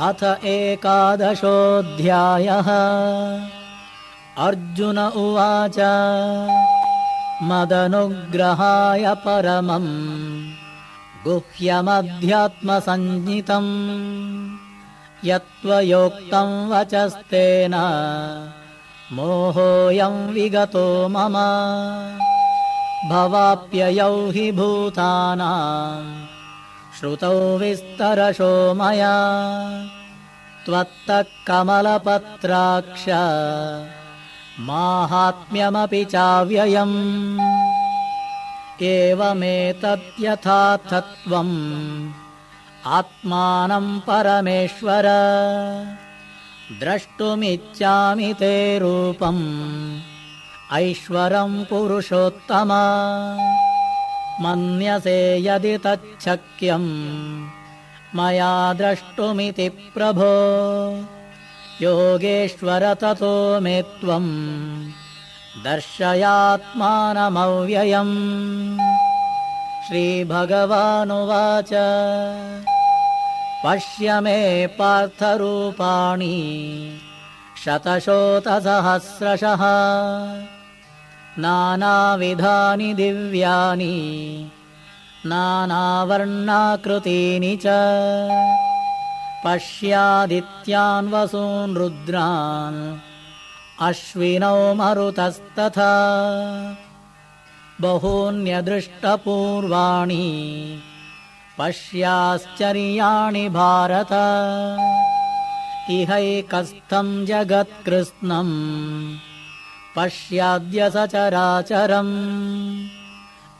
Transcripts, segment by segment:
अथ एकादशोऽध्यायः। अर्जुन उवाच मदनुग्रहाय परमम् गुह्यमध्यात्मसञ्ज्ञितम्। यत्त्वयोक्तम् वचस्तेन मोहोऽयम् विगतो मम। भवाप्ययौ हि भूतानाम् श्रुतौ विस्तरशो मया। त्वत्तः कमलपत्राक्ष माहात्म्यमपि चाव्ययम्। एवमेतद्यथार्थत्वम् आत्मानम् परमेश्वर। द्रष्टुमिच्छामि ते रूपम्। ऐश्वरम् पुरुषोत्तमा मन्यसे यदि तच्छक्यम्। मया द्रष्टुमिति प्रभो। योगेश्वर ततो मे त्वम्। दर्शयात्मानमव्ययम्। श्रीभगवानुवाच। पश्य मे पार्थरूपाणि। शतशोतसहस्रशः नानाविधानि दिव्यानि नानावर्णाकृतीनि च। पश्यादित्यान् वसून् रुद्रान् अश्विनौ मरुतस्तथा। बहून्यदृष्टपूर्वाणि पश्याश्चर्याणि भारत। इहैकस्थम् जगत्कृत्स्नम् पश्याद्य सचराचरम्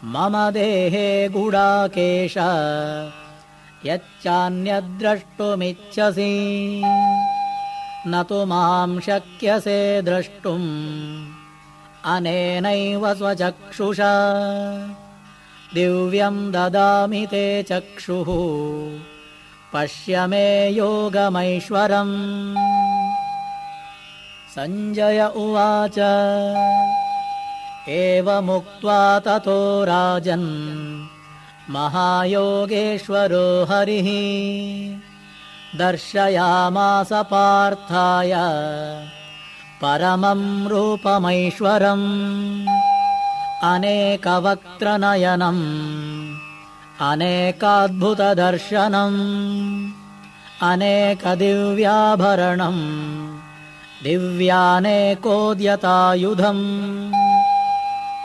मम देहे गुडाकेश यच्चान्यद्रष्टुमिच्छसि। न तु माम् शक्यसे द्रष्टुम् अनेनैव स्वचक्षुषा। दिव्यम् ददामि ते चक्षुः पश्य मे योगमैश्वरम् सञ्जय उवाच। एवमुक्त्वा ततो राजन् महायोगेश्वरो हरिः। दर्शयामास पार्थाय परमम् रूपमैश्वरम्। अनेकवक्त्रनयनम् अनेकाद्भुतदर्शनम् अनेकदिव्याभरणम् दिव्यानेकोद्यतायुधम्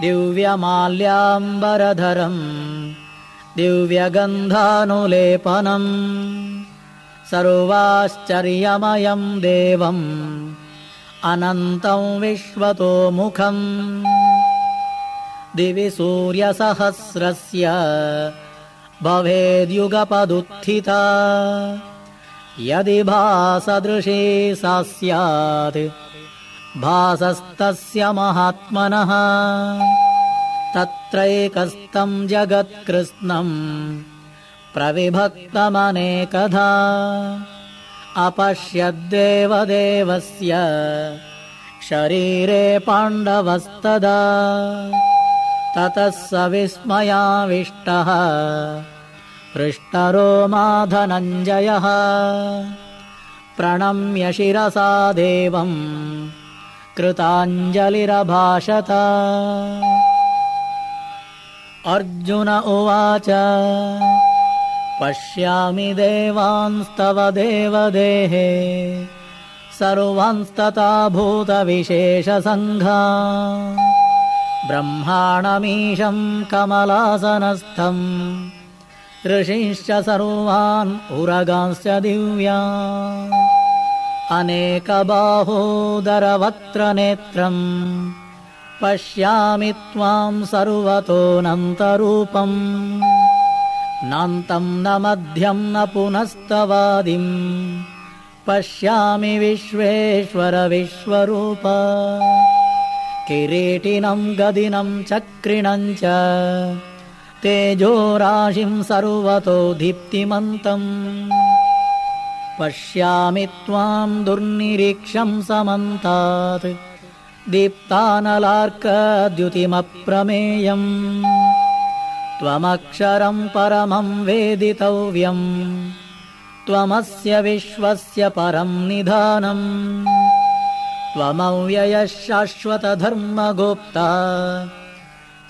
दिव्यमाल्याम्बरधरम्। दिव्यगन्धानुलेपनम्। सर्वाश्चर्यमयम् देवम्। अनन्तम् विश्वतोमुखम्। दिवि सूर्यसहस्रस्य। भवेद्युगपदुत्थिता यदि भासदृशी सा स्यात् भासस्तस्य महात्मनः। तत्रैकस्तम् जगत्कृत्स्नम् प्रविभक्तमनेकधा। अपश्यद्देवदेवस्य शरीरे पाण्डवस्तदा। ततः स विस्मयाविष्टः पृष्टरो माधनञ्जयः प्रणम्य शिरसा देवम् कृताञ्जलिरभाषत। अर्जुन उवाच पश्यामि देवांस्तव देवदेहे सर्वांस्तथा भूतविशेषसङ्घा ब्रह्माणमीशम् कमलासनस्थम् ऋषिंश्च सर्वान् उरगांश्च दिव्या अनेकबाहोदरवक्त्रनेत्रम् पश्यामि त्वाम् सर्वतोऽनन्तरूपम्। नान्तम् न मध्यम् न पुनस्तवादिम् पश्यामि विश्वेश्वर विश्वरूप। किरीटिनम् गदिनम् चक्रिणम् च तेजोराशिम् सर्वतो दीप्तिमन्तम् पश्यामि त्वाम् दुर्निरीक्षम् समन्तात्। दीप्तानलार्कद्युतिमप्रमेयम्। त्वमक्षरम् परमम् वेदितव्यम्। त्वमस्य विश्वस्य परम् निधानम्। त्वमव्ययः शाश्वतधर्मगुप्ता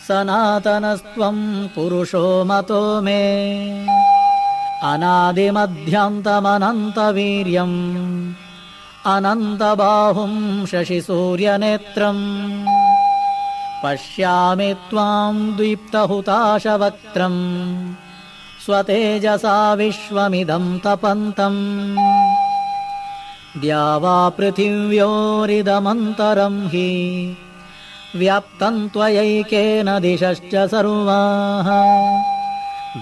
सनातनस्त्वम् पुरुषो मतो मे। अनादिमध्यान्तमनन्तवीर्यम् अनन्तबाहुम् शशिसूर्यनेत्रम्। पश्यामि त्वाम् द्वीप्तहुताशवक्त्रम् स्वतेजसा विश्वमिदम् तपन्तम्। द्यावापृथिव्योरिदमन्तरम् हि व्याप्तम् त्वयैकेन दिशश्च सर्वाः।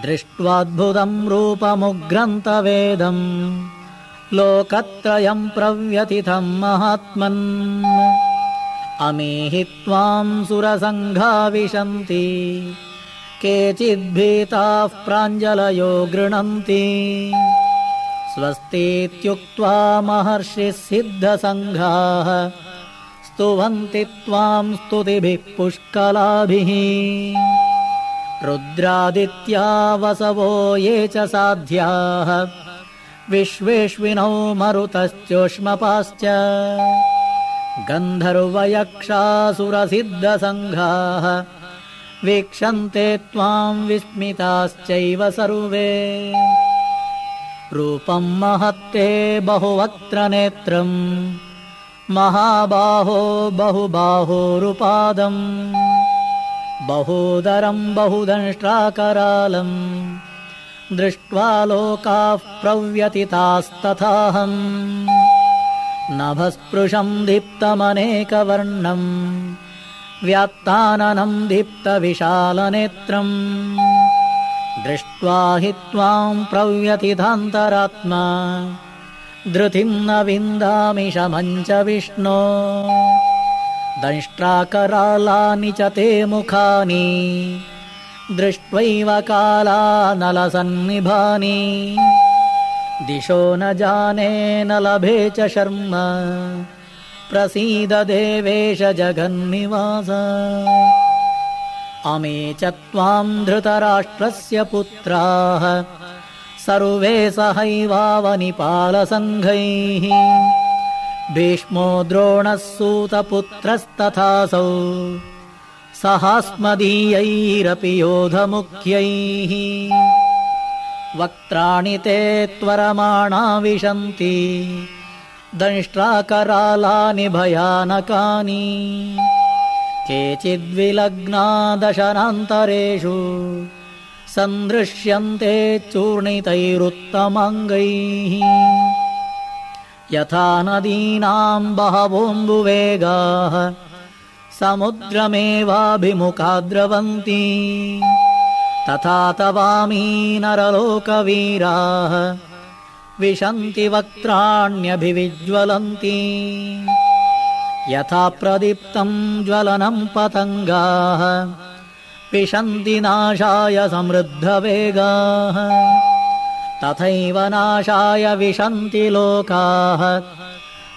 दृष्ट्वाद्भुतम् रूपमुग्रन्तवेदम्। लोकत्रयम् प्रव्यतिथम् महात्मन्। अमीहि त्वाम् सुरसङ्घा विशन्ति। केचिद्भीताः प्राञ्जलयो गृह्णन्ति स्वस्तीत्युक्त्वा महर्षिः सिद्धसङ्घाः स्तुवन्ति त्वाम् स्तुतिभिः पुष्कलाभिः। रुद्रादित्या वसवो ये च साध्याः। विश्वेष्विनौ मरुतश्चोष्मपाश्च। गन्धर्वयक्षासुरसिद्धसङ्घाः। वीक्षन्ते त्वाम् विस्मिताश्चैव सर्वे। रूपम् महत्ते बहुवक्त्र नेत्रम् महाबाहो बहुबाहोरुपादम् बहूदरम् बहुदंष्ट्राकरालम् दृष्ट्वा लोकाः प्रव्यतितास्तथाहम् नभस्पृशम् दीप्तमनेकवर्णम् व्यात्ताननम् दीप्तविशालनेत्रम् दृष्ट्वा हि त्वाम् प्रव्यतिथान्तरात्मा धृतिम् न विन्दामि शमम् च विष्णो। दंष्ट्राकरालानि च ते मुखानि। दृष्ट्वैव कालानलसन्निभानि। दिशो न जाने न लभे च शर्म। प्रसीद देवेश जगन्निवास। अमे च त्वाम् धृतराष्ट्रस्य पुत्राः सर्वे सहैवावनिपालसङ्घैः। भीष्मो द्रोणः सूतपुत्रस्तथासौ सहास्मदीयैरपि योधमुख्यैः। वक्त्राणि ते त्वरमाणा विशन्ति दंष्ट्राकरालानि भयानकानि। केचिद्विलग्ना दशनान्तरेषु सन्दृश्यन्ते चूर्णितैरुत्तमाङ्गैः। यथा नदीनाम् बहवोऽम्बुवेगाः समुद्रमेवाभिमुखा द्रवन्ति तथा तवामी नरलोकवीराः विशन्ति वक्त्राण्यभिविज्वलन्ति। यथा प्रदीप्तम् ज्वलनम् पतङ्गाः विशन्ति नाशाय समृद्धवेगाः तथैव नाशाय विशन्ति लोकाः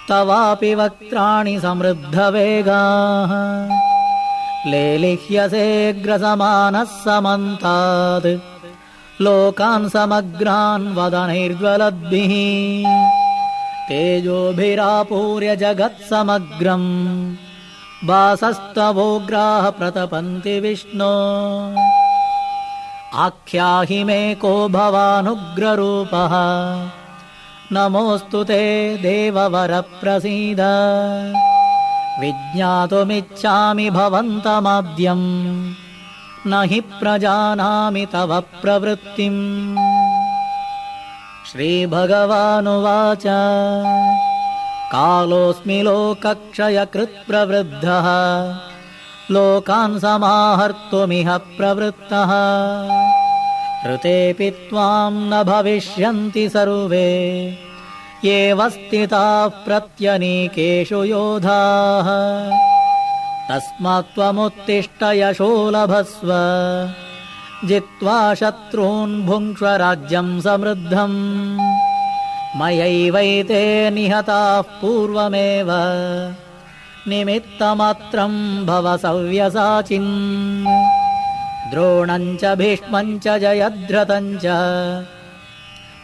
तवापि वक्त्राणि समृद्धवेगाः। लेलिह्यसेऽग्रसमानः समन्तात् लोकान् समग्रान् वदनैर्ज्वलद्भिः। तेजोभिरापूर्य जगत्समग्रम् वासस्तवोग्राः प्रतपन्ति विष्णो आख्याहि मे को भवानुग्ररूपः। नमोऽस्तु ते देववरप्रसीद। विज्ञातुमिच्छामि भवन्तमाद्यम्। न हि प्रजानामि तव प्रवृत्तिम्। श्रीभगवानुवाच कालोऽस्मि लोकक्षयकृत्प्रवृद्धः। लोकान् समाहर्तुमिह प्रवृत्तः। ऋतेऽपि त्वाम् न भविष्यन्ति सर्वे। एव स्थिताः प्रत्यनीकेषु योधाः। तस्मात्त्वमुत्तिष्ठ यशो लभस्व। जित्वा शत्रून् भुङ्क्ष्व राज्यम् समृद्धम् मयैवैते निहताः पूर्वमेव निमित्तमात्रम् भव सव्यसाचिन्। च भीष्मम् च जयद्रतम् च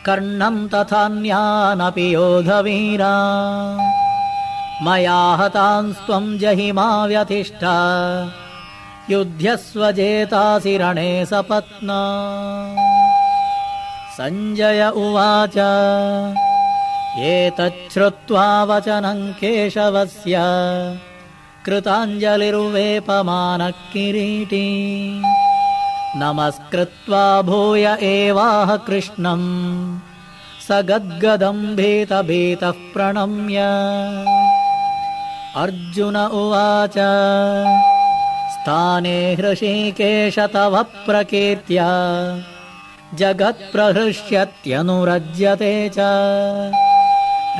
कर्णम् तथान्यानपि योधवीरा। मया हतांस्त्वम् जहिमा व्यतिष्ठ युध्यस्वजेतासि रणे सपत्ना सञ्जय उवाच। एतच्छ्रुत्वा वचनम् केशवस्य। कृताञ्जलिर्वेपमानः किरीटी नमस्कृत्वा भूय एवाह कृष्णम्। स गद्गदम् भीतभीतः प्रणम्य अर्जुन उवाच। स्थाने हृषीकेश तव प्रकीर्त्या जगत्प्रहृष्यत्यनुरज्यते च।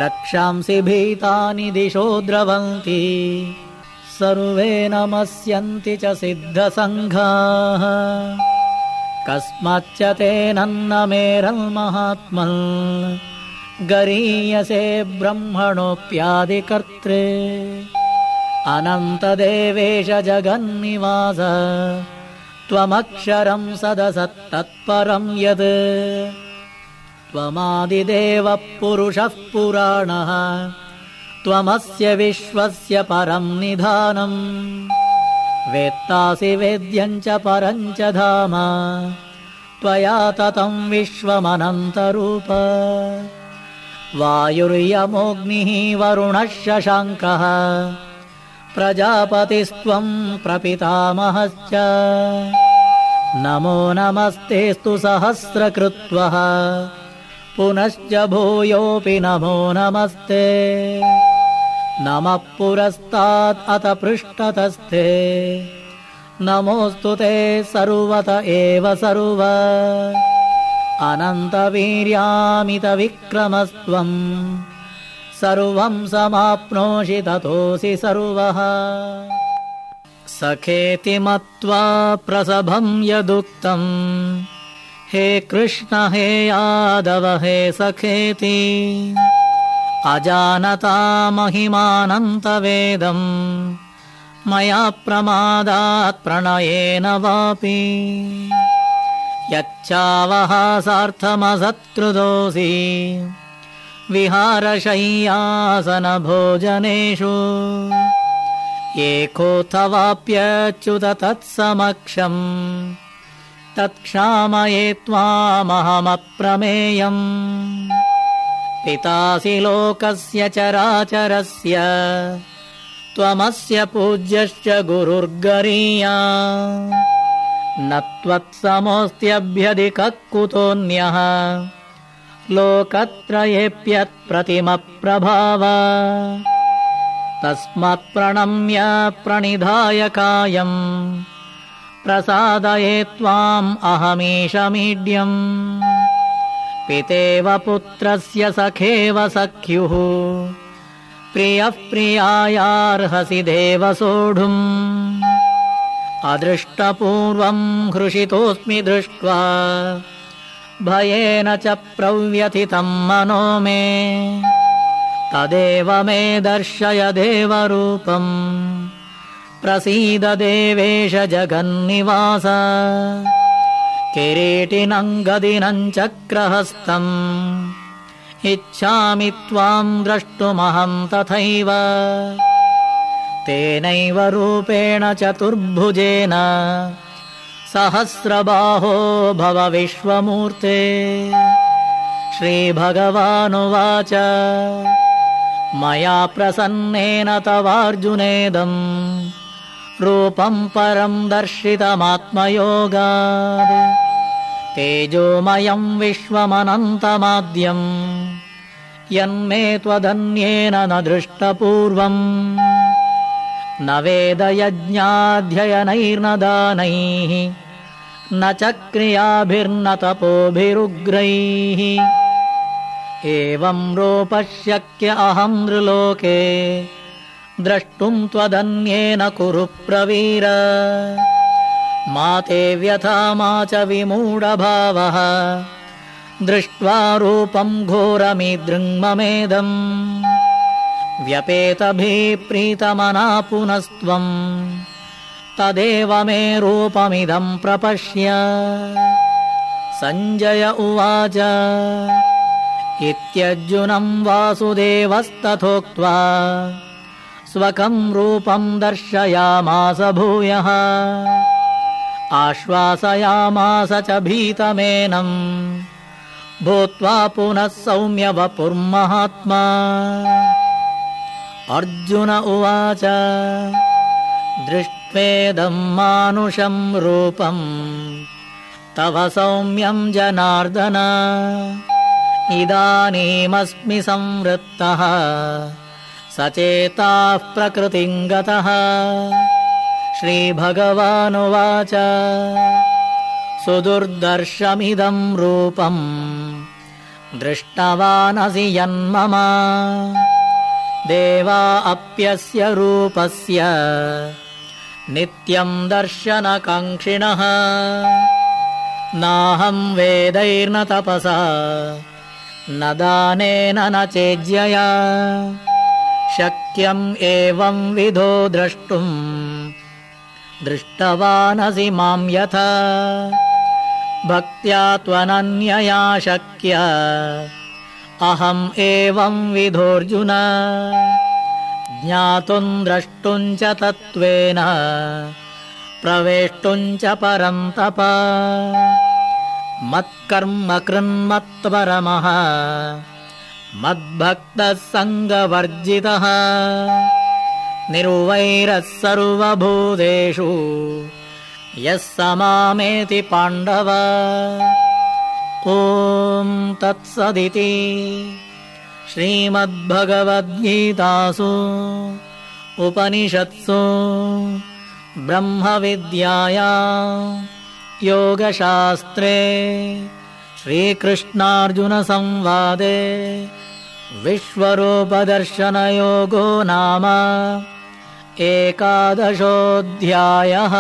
रक्षांसि भीतानि दिशो द्रवन्ति। सर्वे नमस्यन्ति च सिद्धसङ्घाः। कस्माच्च तेनन्नमेरन्महात्मन् गरीयसे ब्रह्मणोऽप्यादिकर्त्रे। अनन्तदेवेश जगन्निवास त्वमक्षरम् सदसत्तत्परम् यत् त्वमादिदेवः पुरुषः पुराणः त्वमस्य विश्वस्य परम् निधानम् वेत्तासि वेद्यम् च परम् च धाम त्वया ततम् विश्वमनन्तरूप वायुर्यमोऽग्निः वरुणः शशाङ्कः प्रजापतिस्त्वम् प्रपितामहश्च। नमो नमस्तेस्तु सहस्रकृत्वः। पुनश्च भूयोऽपि नमो नमस्ते। नमः पुरस्तात् अत पृष्ठतस्थे। नमोऽस्तु ते सर्वत एव सर्व। अनन्तवीर्यामितविक्रमस्त्वम् सर्वम् समाप्नोषि ततोऽसि सर्वः। सखेति मत्वा प्रसभम् यदुक्तम् हे कृष्ण हे यादव हे सखेति अजानता महिमानन्तवेदम् मया प्रमादात् प्रणयेन वापि। यच्चावहासार्थमसत्कृतोऽसि विहारशय्यासनभोजनेषु। एकोऽथवाप्यच्युत तत्समक्षम् तत्क्षामये त्वामहमप्रमेयम्। पितासि लोकस्य चराचरस्य त्वमस्य पूज्यश्च गुरुर्गरीया। न त्वत्समोऽस्त्यभ्यधिकः कुतोऽन्यः लोकत्रयेऽप्यत्प्रतिमप्रभाव। तस्मात्प्रणम्य प्रणिधाय कायम् प्रसादये त्वाम् अहमीशमीड्यम्। पितेव पुत्रस्य सखेव सख्युः। प्रियः प्रियायार्हसि देव सोढुम् अदृष्टपूर्वम् हृषितोऽस्मि दृष्ट्वा भयेन च प्रव्यथितम् मनो मे। तदेव मे दर्शय देवरूपम् प्रसीद देवेश जगन्निवास। किरीटिनम् गदिनम् चक्रहस्तम् इच्छामि त्वाम् द्रष्टुमहम् तथैव। तेनैव रूपेण चतुर्भुजेन सहस्रबाहो भव विश्वमूर्ते। श्रीभगवानुवाच। मया प्रसन्नेन तवार्जुनेदम्। रूपम् परम् दर्शितमात्मयोगात्। तेजोमयम् विश्वमनन्तमाद्यम्। यन्मे त्वदन्येन न दृष्टपूर्वम् न वेदयज्ञाध्ययनैर्न दानैः न च क्रियाभिर्न तपोभिरुग्रैः। एवम् रूपशक्य अहम् नृलोके द्रष्टुम् त्वदन्येन कुरु प्रवीर। मा ते व्यथा मा च विमूढभावः दृष्ट्वा रूपम् घोरमिदृङ्ममेदम् व्यपेतभिप्रीतमना पुनस्त्वम् तदेव मे रूपमिदम् प्रपश्य। सञ्जय उवाच इत्यर्जुनम् वासुदेवस्तथोक्त्वा स्वकम् रूपम् दर्शयामास भूयः। आश्वासयामास च भीतमेनम् भूत्वा पुनः सौम्य वपुर्महात्मा अर्जुन उवाच दृष्ट्वेदम् मानुषम् रूपम् तव सौम्यम् जनार्दन इदानीमस्मि संवृत्तः सचेताः प्रकृतिम् गतः। श्रीभगवानुवाच सुदुर्दर्शमिदम् रूपम् दृष्टवानसि यन्मम देवा अप्यस्य रूपस्य नित्यम् दर्शनकाङ्क्षिणः। नाहम् वेदैर्न तपसा न दानेन न चेज्यया। शक्यम् एवम् विधो द्रष्टुम् दृष्टवानसि माम् यथा। भक्त्या त्वनन्यया शक्य अहम् एवम् विधोऽर्जुन ज्ञातुम् द्रष्टुम् च तत्त्वेन। प्रवेष्टुम् च परम् तप। मत्कर्म कृन्मत्परमः मद्भक्तः सङ्गवर्जितः निर्वैरः सर्वभूतेषु। यः समामेति पाण्डव ॐ तत्सदिति श्रीमद्भगवद्गीतासु उपनिषत्सु ब्रह्मविद्याया योगशास्त्रे श्रीकृष्णार्जुनसंवादे विश्वरूपदर्शनयोगो नाम एकादशोऽध्यायः